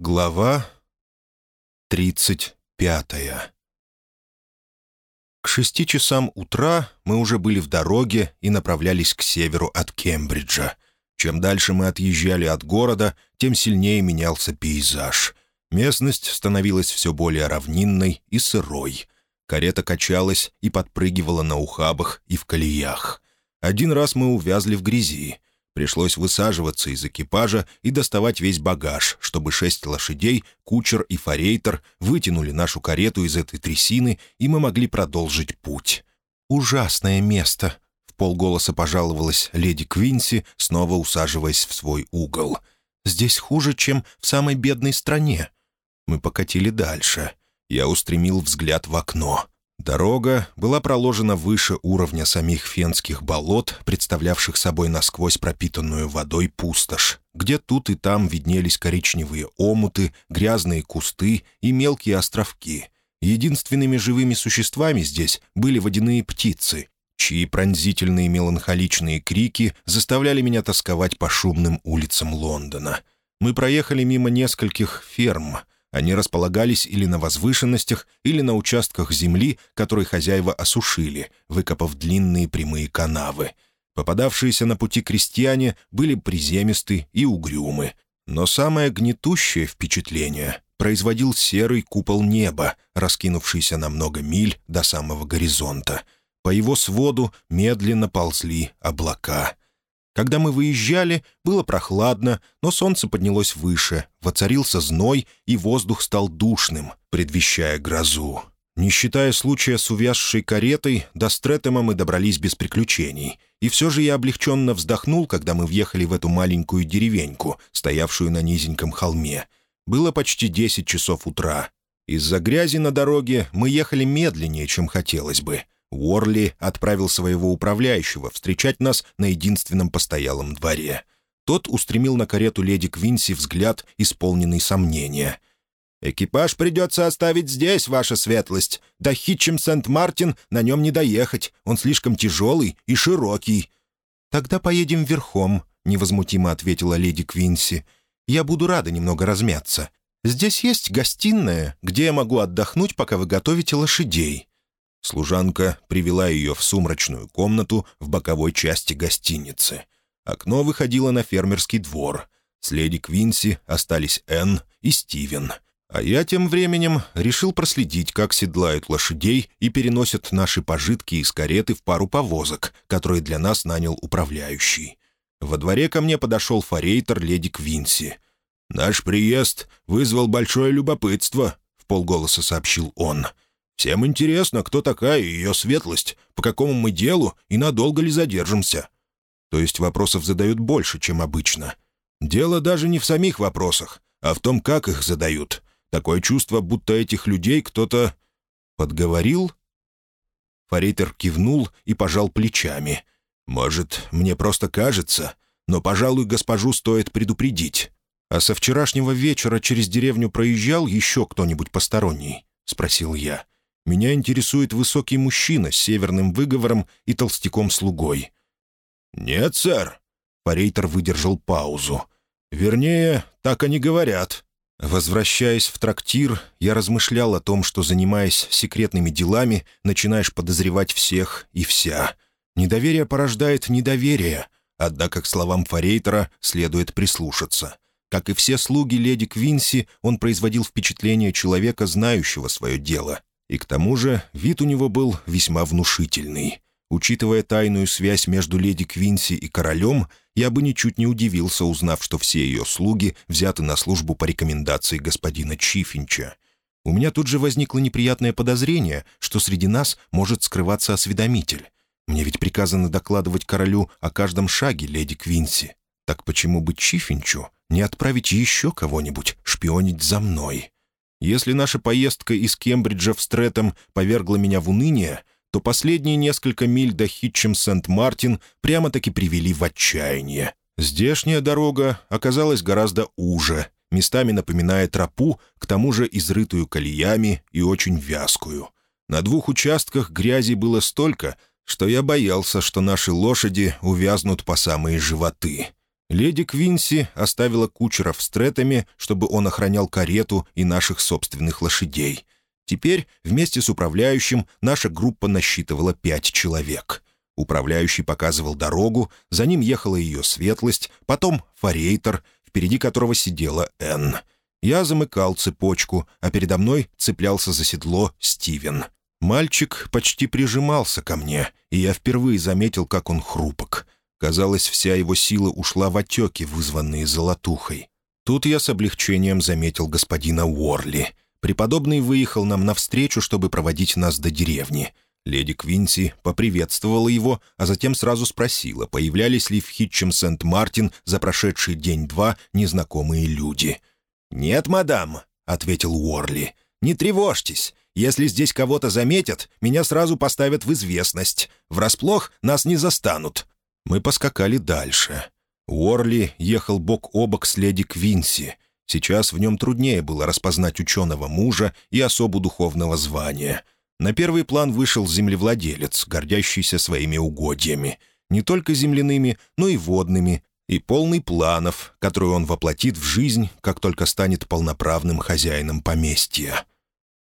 Глава тридцать пятая К шести часам утра мы уже были в дороге и направлялись к северу от Кембриджа. Чем дальше мы отъезжали от города, тем сильнее менялся пейзаж. Местность становилась все более равнинной и сырой. Карета качалась и подпрыгивала на ухабах и в колеях. Один раз мы увязли в грязи. Пришлось высаживаться из экипажа и доставать весь багаж, чтобы шесть лошадей, кучер и форейтер вытянули нашу карету из этой трясины, и мы могли продолжить путь. «Ужасное место», — в полголоса пожаловалась леди Квинси, снова усаживаясь в свой угол. «Здесь хуже, чем в самой бедной стране». Мы покатили дальше. Я устремил взгляд в окно. Дорога была проложена выше уровня самих фенских болот, представлявших собой насквозь пропитанную водой пустошь, где тут и там виднелись коричневые омуты, грязные кусты и мелкие островки. Единственными живыми существами здесь были водяные птицы, чьи пронзительные меланхоличные крики заставляли меня тосковать по шумным улицам Лондона. Мы проехали мимо нескольких ферм — они располагались или на возвышенностях, или на участках земли, которые хозяева осушили, выкопав длинные прямые канавы. Попадавшиеся на пути крестьяне были приземисты и угрюмы. Но самое гнетущее впечатление производил серый купол неба, раскинувшийся на много миль до самого горизонта. По его своду медленно ползли облака — когда мы выезжали, было прохладно, но солнце поднялось выше, воцарился зной, и воздух стал душным, предвещая грозу. Не считая случая с увязшей каретой, до Стретема мы добрались без приключений. И все же я облегченно вздохнул, когда мы въехали в эту маленькую деревеньку, стоявшую на низеньком холме. Было почти десять часов утра. Из-за грязи на дороге мы ехали медленнее, чем хотелось бы — Уорли отправил своего управляющего встречать нас на единственном постоялом дворе. Тот устремил на карету леди Квинси взгляд, исполненный сомнения. «Экипаж придется оставить здесь, ваша светлость. До Хитчем Сент-Мартин на нем не доехать. Он слишком тяжелый и широкий». «Тогда поедем верхом», — невозмутимо ответила леди Квинси. «Я буду рада немного размяться. Здесь есть гостиная, где я могу отдохнуть, пока вы готовите лошадей». Служанка привела ее в сумрачную комнату в боковой части гостиницы. Окно выходило на фермерский двор. С леди Квинси остались Энн и Стивен. А я тем временем решил проследить, как седлают лошадей и переносят наши пожитки из кареты в пару повозок, которые для нас нанял управляющий. Во дворе ко мне подошел форейтер леди Квинси. «Наш приезд вызвал большое любопытство», — в полголоса сообщил он — Всем интересно, кто такая ее светлость, по какому мы делу и надолго ли задержимся. То есть вопросов задают больше, чем обычно. Дело даже не в самих вопросах, а в том, как их задают. Такое чувство, будто этих людей кто-то... подговорил? Форейтер кивнул и пожал плечами. «Может, мне просто кажется, но, пожалуй, госпожу стоит предупредить. А со вчерашнего вечера через деревню проезжал еще кто-нибудь посторонний?» — спросил я. Меня интересует высокий мужчина с северным выговором и толстяком-слугой». «Нет, сэр». Форейтер выдержал паузу. «Вернее, так они говорят». Возвращаясь в трактир, я размышлял о том, что, занимаясь секретными делами, начинаешь подозревать всех и вся. Недоверие порождает недоверие, однако к словам Форейтера следует прислушаться. Как и все слуги леди Квинси, он производил впечатление человека, знающего свое дело и к тому же вид у него был весьма внушительный. Учитывая тайную связь между леди Квинси и королем, я бы ничуть не удивился, узнав, что все ее слуги взяты на службу по рекомендации господина Чифинча. У меня тут же возникло неприятное подозрение, что среди нас может скрываться осведомитель. Мне ведь приказано докладывать королю о каждом шаге леди Квинси. Так почему бы Чифинчу не отправить еще кого-нибудь шпионить за мной?» Если наша поездка из Кембриджа в Стрэттем повергла меня в уныние, то последние несколько миль до Хитчем-Сент-Мартин прямо-таки привели в отчаяние. Здешняя дорога оказалась гораздо уже, местами напоминая тропу, к тому же изрытую колеями и очень вязкую. На двух участках грязи было столько, что я боялся, что наши лошади увязнут по самые животы. Леди Квинси оставила кучеров с третами, чтобы он охранял карету и наших собственных лошадей. Теперь вместе с управляющим наша группа насчитывала пять человек. Управляющий показывал дорогу, за ним ехала ее светлость, потом форейтер, впереди которого сидела Энн. Я замыкал цепочку, а передо мной цеплялся за седло Стивен. Мальчик почти прижимался ко мне, и я впервые заметил, как он хрупок. Казалось, вся его сила ушла в отеки, вызванные золотухой. Тут я с облегчением заметил господина Уорли. Преподобный выехал нам навстречу, чтобы проводить нас до деревни. Леди Квинси поприветствовала его, а затем сразу спросила, появлялись ли в Хитчем Сент-Мартин за прошедший день-два незнакомые люди. «Нет, мадам», — ответил Уорли. «Не тревожьтесь. Если здесь кого-то заметят, меня сразу поставят в известность. Врасплох нас не застанут. Мы поскакали дальше. Уорли ехал бок о бок с леди Квинси. Сейчас в нем труднее было распознать ученого мужа и особу духовного звания. На первый план вышел землевладелец, гордящийся своими угодьями. Не только земляными, но и водными, и полный планов, которые он воплотит в жизнь, как только станет полноправным хозяином поместья.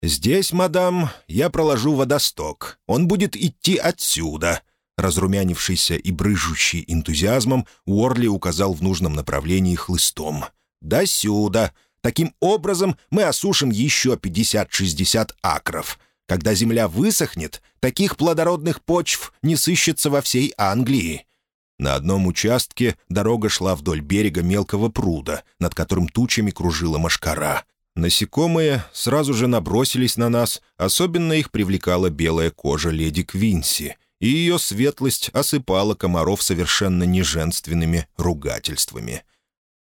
«Здесь, мадам, я проложу водосток. Он будет идти отсюда», Разрумянившийся и брыжущий энтузиазмом, Уорли указал в нужном направлении хлыстом. «До сюда. Таким образом мы осушим еще 50-60 акров. Когда земля высохнет, таких плодородных почв не сыщется во всей Англии». На одном участке дорога шла вдоль берега мелкого пруда, над которым тучами кружила машкара. Насекомые сразу же набросились на нас, особенно их привлекала белая кожа леди Квинси — и ее светлость осыпала комаров совершенно неженственными ругательствами.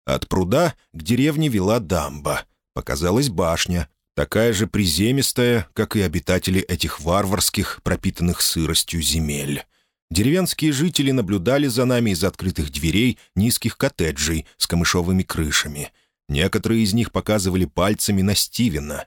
От пруда к деревне вела дамба. Показалась башня, такая же приземистая, как и обитатели этих варварских, пропитанных сыростью земель. Деревенские жители наблюдали за нами из открытых дверей низких коттеджей с камышовыми крышами. Некоторые из них показывали пальцами на Стивена.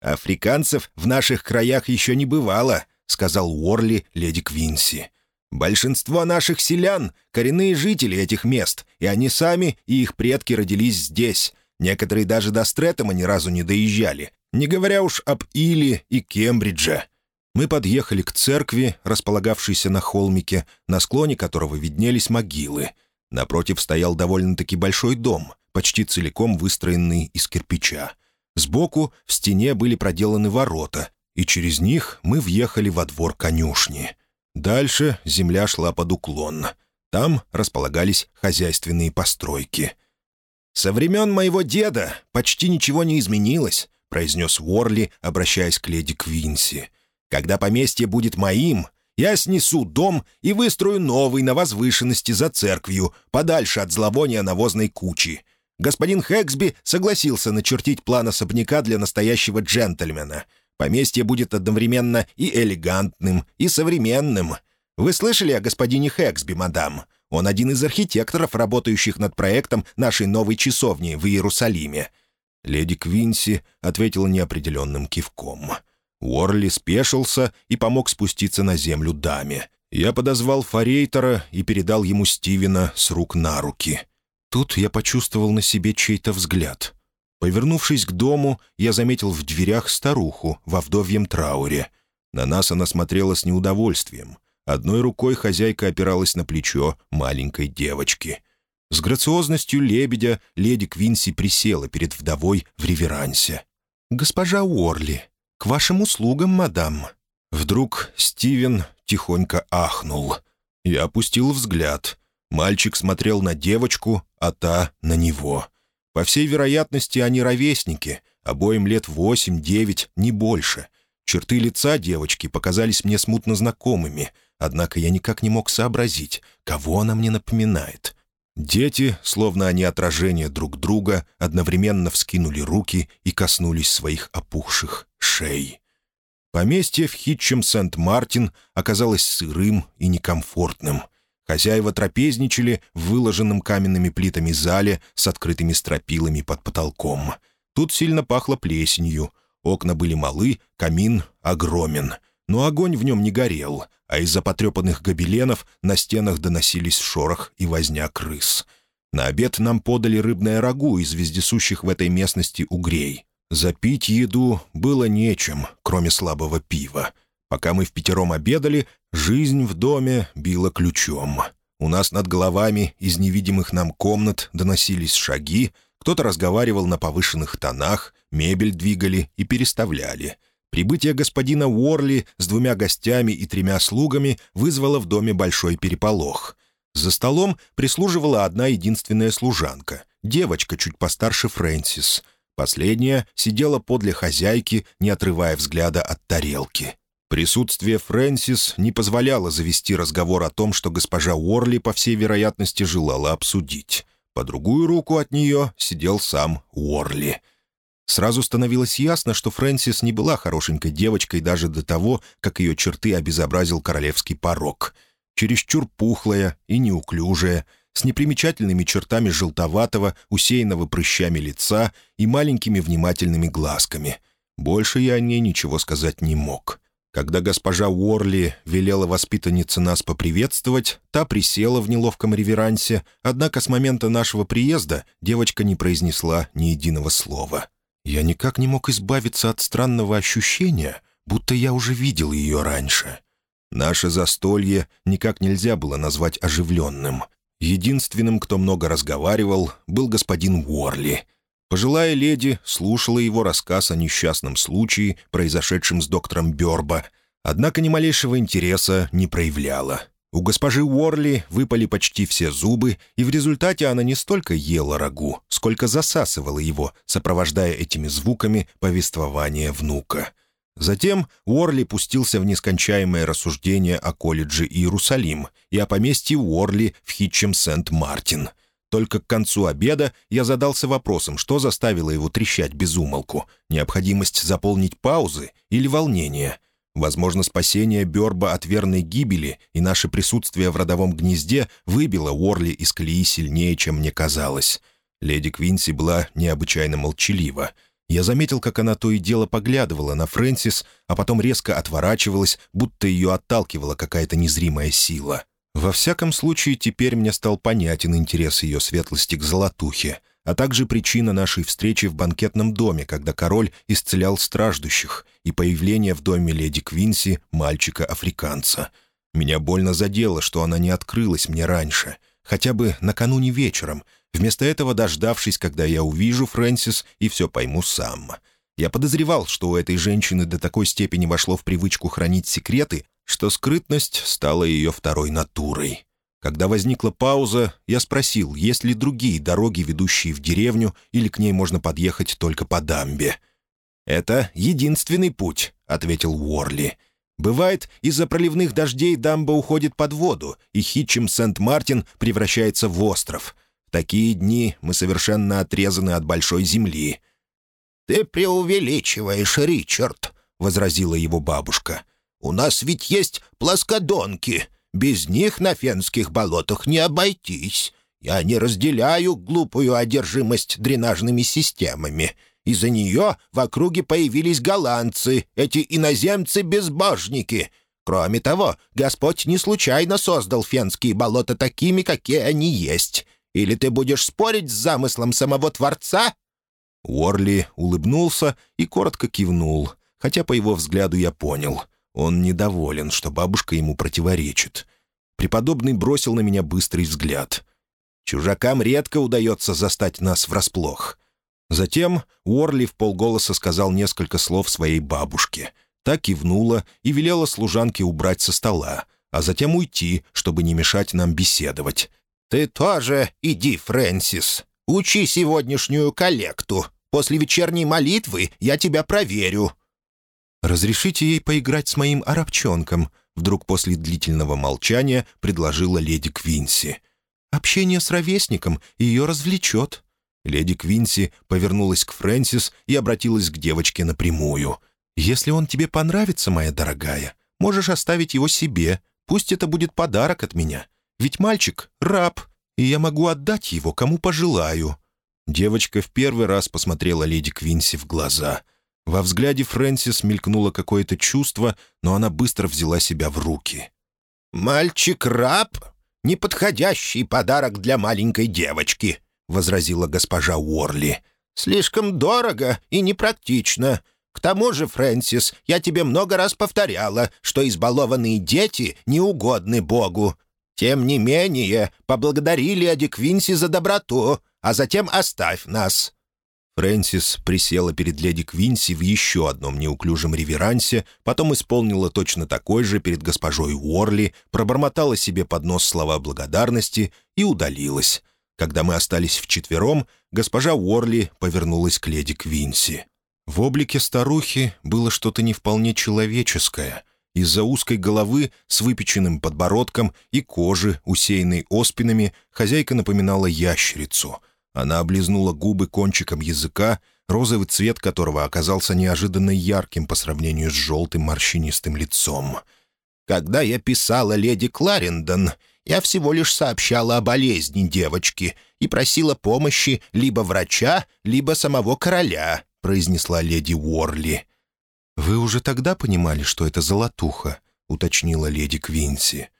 «Африканцев в наших краях еще не бывало», сказал Уорли леди Квинси. «Большинство наших селян — коренные жители этих мест, и они сами и их предки родились здесь. Некоторые даже до Стрэттема ни разу не доезжали, не говоря уж об Иле и Кембридже». Мы подъехали к церкви, располагавшейся на холмике, на склоне которого виднелись могилы. Напротив стоял довольно-таки большой дом, почти целиком выстроенный из кирпича. Сбоку в стене были проделаны ворота, и через них мы въехали во двор конюшни. Дальше земля шла под уклон. Там располагались хозяйственные постройки. «Со времен моего деда почти ничего не изменилось», — произнес Уорли, обращаясь к леди Квинси. «Когда поместье будет моим, я снесу дом и выстрою новый на возвышенности за церковью, подальше от зловония навозной кучи. Господин Хэксби согласился начертить план особняка для настоящего джентльмена — Поместье будет одновременно и элегантным, и современным. Вы слышали о господине Хэксби, мадам? Он один из архитекторов, работающих над проектом нашей новой часовни в Иерусалиме». Леди Квинси ответила неопределенным кивком. Уорли спешился и помог спуститься на землю даме. Я подозвал форейтера и передал ему Стивена с рук на руки. Тут я почувствовал на себе чей-то взгляд. Повернувшись к дому, я заметил в дверях старуху во вдовьем трауре. На нас она смотрела с неудовольствием. Одной рукой хозяйка опиралась на плечо маленькой девочки. С грациозностью лебедя леди Квинси присела перед вдовой в реверансе. «Госпожа Уорли, к вашим услугам, мадам». Вдруг Стивен тихонько ахнул. Я опустил взгляд. Мальчик смотрел на девочку, а та — на него — по всей вероятности, они ровесники, обоим лет восемь-девять, не больше. Черты лица девочки показались мне смутно знакомыми, однако я никак не мог сообразить, кого она мне напоминает. Дети, словно они отражение друг друга, одновременно вскинули руки и коснулись своих опухших шей. Поместье в Хитчем Сент-Мартин оказалось сырым и некомфортным — Хозяева трапезничали в выложенном каменными плитами зале с открытыми стропилами под потолком. Тут сильно пахло плесенью. Окна были малы, камин огромен. Но огонь в нем не горел, а из-за потрепанных гобеленов на стенах доносились шорох и возня крыс. На обед нам подали рыбное рагу из вездесущих в этой местности угрей. Запить еду было нечем, кроме слабого пива. Пока мы в пятером обедали, жизнь в доме била ключом. У нас над головами из невидимых нам комнат доносились шаги, кто-то разговаривал на повышенных тонах, мебель двигали и переставляли. Прибытие господина Уорли с двумя гостями и тремя слугами вызвало в доме большой переполох. За столом прислуживала одна единственная служанка, девочка чуть постарше Фрэнсис. Последняя сидела подле хозяйки, не отрывая взгляда от тарелки. Присутствие Фрэнсис не позволяло завести разговор о том, что госпожа Уорли, по всей вероятности, желала обсудить. По другую руку от нее сидел сам Уорли. Сразу становилось ясно, что Фрэнсис не была хорошенькой девочкой даже до того, как ее черты обезобразил королевский порог — чересчур пухлая и неуклюжая, с непримечательными чертами желтоватого, усеянного прыщами лица и маленькими внимательными глазками. Больше я о ней ничего сказать не мог. Когда госпожа Уорли велела воспитаннице нас поприветствовать, та присела в неловком реверансе, однако с момента нашего приезда девочка не произнесла ни единого слова. Я никак не мог избавиться от странного ощущения, будто я уже видел ее раньше — Наше застолье никак нельзя было назвать оживленным. Единственным, кто много разговаривал, был господин Уорли. Пожилая леди слушала его рассказ о несчастном случае, произошедшем с доктором Бёрба, однако ни малейшего интереса не проявляла. У госпожи Уорли выпали почти все зубы, и в результате она не столько ела рагу, сколько засасывала его, сопровождая этими звуками повествование внука. Затем Уорли пустился в нескончаемое рассуждение о колледже Иерусалим и о поместье Уорли в Хитчем Сент-Мартин. Только к концу обеда я задался вопросом, что заставило его трещать без умолку, необходимость заполнить паузы или волнение. Возможно, спасение Бёрба от верной гибели и наше присутствие в родовом гнезде выбило Уорли из колеи сильнее, чем мне казалось. Леди Квинси была необычайно молчалива — я заметил, как она то и дело поглядывала на Фрэнсис, а потом резко отворачивалась, будто ее отталкивала какая-то незримая сила. Во всяком случае, теперь мне стал понятен интерес ее светлости к золотухе, а также причина нашей встречи в банкетном доме, когда король исцелял страждущих, и появление в доме леди Квинси мальчика-африканца. Меня больно задело, что она не открылась мне раньше, хотя бы накануне вечером — Вместо этого, дождавшись, когда я увижу Фрэнсис и все пойму сам. Я подозревал, что у этой женщины до такой степени вошло в привычку хранить секреты, что скрытность стала ее второй натурой. Когда возникла пауза, я спросил, есть ли другие дороги, ведущие в деревню, или к ней можно подъехать только по дамбе. «Это единственный путь», — ответил Уорли. «Бывает, из-за проливных дождей дамба уходит под воду, и Хитчем Сент-Мартин превращается в остров такие дни мы совершенно отрезаны от большой земли». «Ты преувеличиваешь, Ричард», — возразила его бабушка. «У нас ведь есть плоскодонки. Без них на фенских болотах не обойтись. Я не разделяю глупую одержимость дренажными системами. Из-за нее в округе появились голландцы, эти иноземцы-безбожники. Кроме того, Господь не случайно создал фенские болота такими, какие они есть. Или ты будешь спорить с замыслом самого Творца?» Уорли улыбнулся и коротко кивнул, хотя по его взгляду я понял. Он недоволен, что бабушка ему противоречит. Преподобный бросил на меня быстрый взгляд. «Чужакам редко удается застать нас врасплох». Затем Уорли в полголоса сказал несколько слов своей бабушке. Та кивнула и велела служанке убрать со стола, а затем уйти, чтобы не мешать нам беседовать. «Ты тоже иди, Фрэнсис. Учи сегодняшнюю коллекту. После вечерней молитвы я тебя проверю». «Разрешите ей поиграть с моим арабчонком», — вдруг после длительного молчания предложила леди Квинси. «Общение с ровесником ее развлечет». Леди Квинси повернулась к Фрэнсис и обратилась к девочке напрямую. «Если он тебе понравится, моя дорогая, можешь оставить его себе. Пусть это будет подарок от меня. Ведь мальчик — раб, и я могу отдать его, кому пожелаю». Девочка в первый раз посмотрела леди Квинси в глаза. Во взгляде Фрэнсис мелькнуло какое-то чувство, но она быстро взяла себя в руки. «Мальчик-раб? неподходящий подарок для маленькой девочки», — возразила госпожа Уорли. «Слишком дорого и непрактично. К тому же, Фрэнсис, я тебе много раз повторяла, что избалованные дети неугодны Богу. Тем не менее, поблагодари леди Квинси за доброту, а затем оставь нас». Фрэнсис присела перед леди Квинси в еще одном неуклюжем реверансе, потом исполнила точно такой же перед госпожой Уорли, пробормотала себе под нос слова благодарности и удалилась. Когда мы остались вчетвером, госпожа Уорли повернулась к леди Квинси. В облике старухи было что-то не вполне человеческое. Из-за узкой головы с выпеченным подбородком и кожи, усеянной оспинами, хозяйка напоминала ящерицу. Она облизнула губы кончиком языка, розовый цвет которого оказался неожиданно ярким по сравнению с желтым морщинистым лицом. «Когда я писала леди Кларендон, я всего лишь сообщала о болезни девочки и просила помощи либо врача, либо самого короля», — произнесла леди Уорли. «Вы уже тогда понимали, что это золотуха?» — уточнила леди Квинси.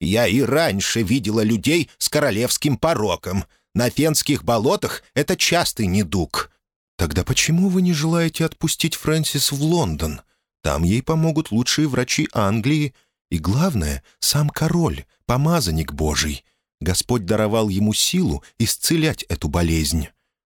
«Я и раньше видела людей с королевским пороком. На фенских болотах это частый недуг». «Тогда почему вы не желаете отпустить Фрэнсис в Лондон? Там ей помогут лучшие врачи Англии. И главное, сам король, помазанник Божий. Господь даровал ему силу исцелять эту болезнь».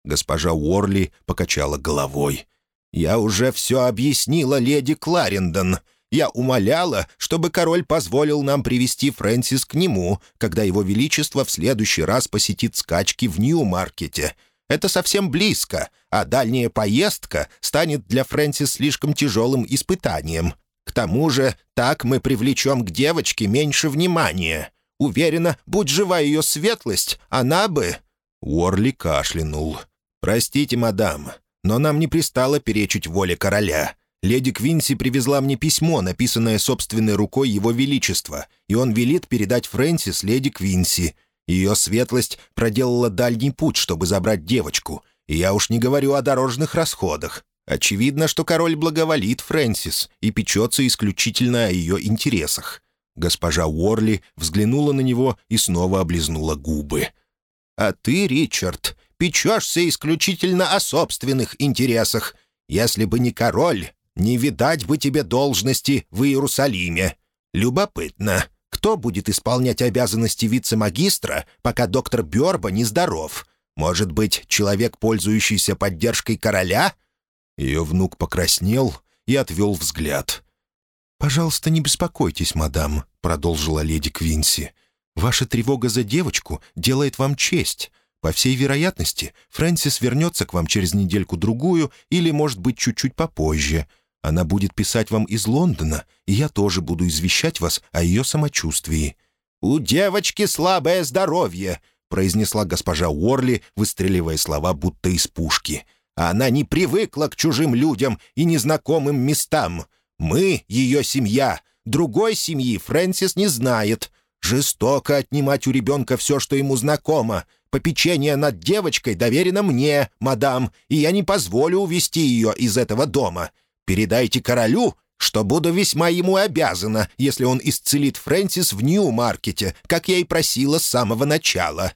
Госпожа Уорли покачала головой. «Я уже все объяснила леди Кларендон. Я умоляла, чтобы король позволил нам привести Фрэнсис к нему, когда его величество в следующий раз посетит скачки в Нью-Маркете. Это совсем близко, а дальняя поездка станет для Фрэнсис слишком тяжелым испытанием. К тому же так мы привлечем к девочке меньше внимания. Уверена, будь жива ее светлость, она бы...» Уорли кашлянул. «Простите, мадам, но нам не пристало перечить воле короля. Леди Квинси привезла мне письмо, написанное собственной рукой Его Величества, и он велит передать Фрэнсис леди Квинси. Ее светлость проделала дальний путь, чтобы забрать девочку, и я уж не говорю о дорожных расходах. Очевидно, что король благоволит Фрэнсис и печется исключительно о ее интересах». Госпожа Уорли взглянула на него и снова облизнула губы. «А ты, Ричард, печешься исключительно о собственных интересах. Если бы не король, не видать бы тебе должности в Иерусалиме. Любопытно, кто будет исполнять обязанности вице-магистра, пока доктор Бёрба нездоров? Может быть, человек, пользующийся поддержкой короля?» Ее внук покраснел и отвел взгляд. «Пожалуйста, не беспокойтесь, мадам», — продолжила леди Квинси. «Ваша тревога за девочку делает вам честь. По всей вероятности, Фрэнсис вернется к вам через недельку-другую или, может быть, чуть-чуть попозже. Она будет писать вам из Лондона, и я тоже буду извещать вас о ее самочувствии». «У девочки слабое здоровье», — произнесла госпожа Уорли, выстреливая слова будто из пушки. «Она не привыкла к чужим людям и незнакомым местам. Мы — ее семья. Другой семьи Фрэнсис не знает. Жестоко отнимать у ребенка все, что ему знакомо. Попечение над девочкой доверено мне, мадам, и я не позволю увести ее из этого дома. Передайте королю, что буду весьма ему обязана, если он исцелит Фрэнсис в Нью-Маркете, как я и просила с самого начала».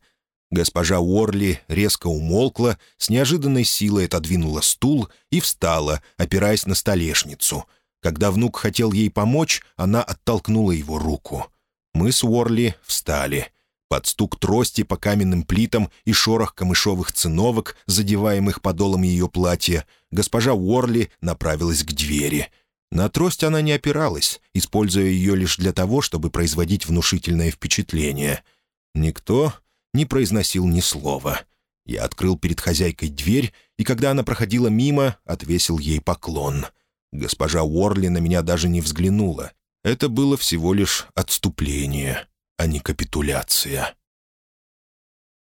Госпожа Уорли резко умолкла, с неожиданной силой отодвинула стул и встала, опираясь на столешницу. Когда внук хотел ей помочь, она оттолкнула его руку. Мы с Уорли встали. Под стук трости по каменным плитам и шорох камышовых циновок, задеваемых подолом ее платья, госпожа Уорли направилась к двери. На трость она не опиралась, используя ее лишь для того, чтобы производить внушительное впечатление. Никто не произносил ни слова. Я открыл перед хозяйкой дверь, и когда она проходила мимо, отвесил ей поклон. Госпожа Уорли на меня даже не взглянула. Это было всего лишь отступление а не капитуляция.